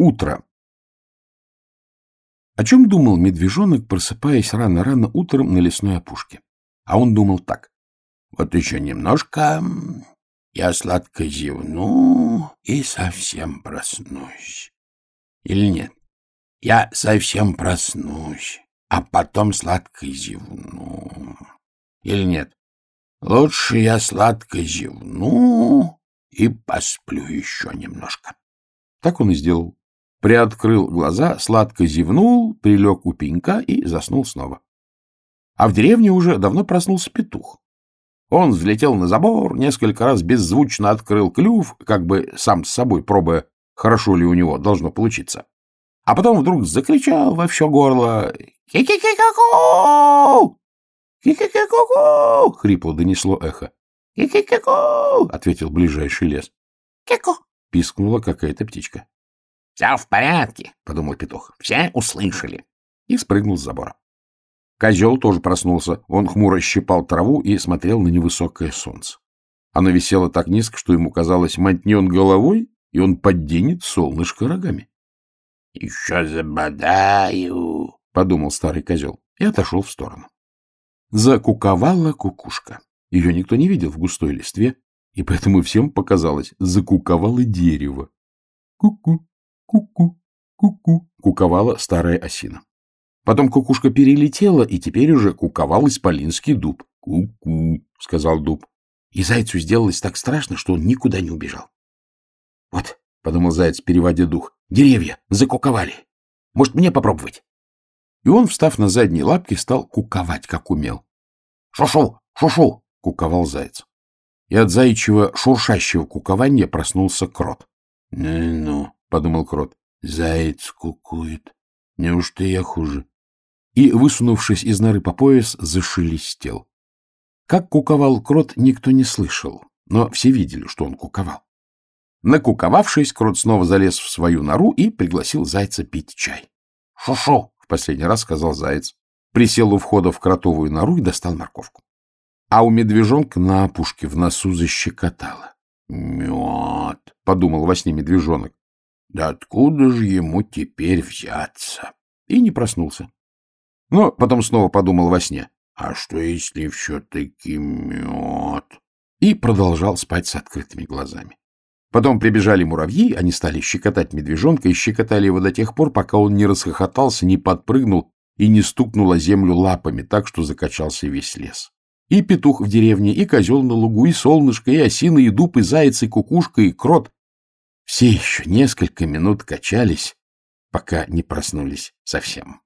Утро. О чем думал медвежонок, просыпаясь рано-рано утром на лесной опушке? А он думал так. Вот еще немножко, я сладко зевну и совсем проснусь. Или нет? Я совсем проснусь, а потом сладко зевну. Или нет? Лучше я сладко зевну и посплю еще немножко. Так он и сделал приоткрыл глаза, сладко зевнул, прилег у пенька и заснул снова. А в деревне уже давно проснулся петух. Он взлетел на забор, несколько раз беззвучно открыл клюв, как бы сам с собой пробуя, хорошо ли у него должно получиться. А потом вдруг закричал во все горло «Ки-ки-ки-ку-ку! Ки-ки-ки-ку-ку!» — хрипло донесло эхо. «Ки-ки-ки-ку!» — ответил ближайший лес. «Ки-ку!» — пискнула какая-то птичка. Все в порядке, — подумал петух. Все услышали. И спрыгнул с забора. Козел тоже проснулся. Он хмуро щипал траву и смотрел на невысокое солнце. Оно висело так низко, что ему казалось, мотнен головой, и он подденет солнышко рогами. — Еще забодаю, — подумал старый козел и отошел в сторону. Закуковала кукушка. Ее никто не видел в густой листве, и поэтому всем показалось, закуковало дерево. Ку-ку, Ку-ку, ку-ку, куковала старая осина. Потом кукушка перелетела, и теперь уже куковал исполинский дуб. «Ку-ку», — сказал дуб. И зайцу сделалось так страшно, что он никуда не убежал. «Вот», — подумал заяц, переводя дух, — «деревья закуковали. Может, мне попробовать?» И он, встав на задние лапки, стал куковать, как умел. «Шушу! Шушу!» — куковал заяц. И от заячьего шуршащего кукования проснулся крот. «Ну-ну», — подумал крот. — Заяц кукует. Неужто я хуже? И, высунувшись из норы по пояс, зашелестел. Как куковал крот, никто не слышал, но все видели, что он куковал. Накуковавшись, крот снова залез в свою нору и пригласил зайца пить чай. «Шо-шо!» — в последний раз сказал заяц. Присел у входа в кротовую нору и достал морковку. А у медвежонка на опушке в носу защекотало. «Мед!» — подумал во сне медвежонок. Да откуда же ему теперь взяться? И не проснулся. Но потом снова подумал во сне. А что, если все-таки мед? И продолжал спать с открытыми глазами. Потом прибежали муравьи, они стали щекотать медвежонка и щекотали его до тех пор, пока он не расхохотался, не подпрыгнул и не стукнул о землю лапами так, что закачался весь лес. И петух в деревне, и козел на лугу, и солнышко, и осина, и дуб, и заяц, и кукушка, и крот все еще несколько минут качались, пока не проснулись совсем.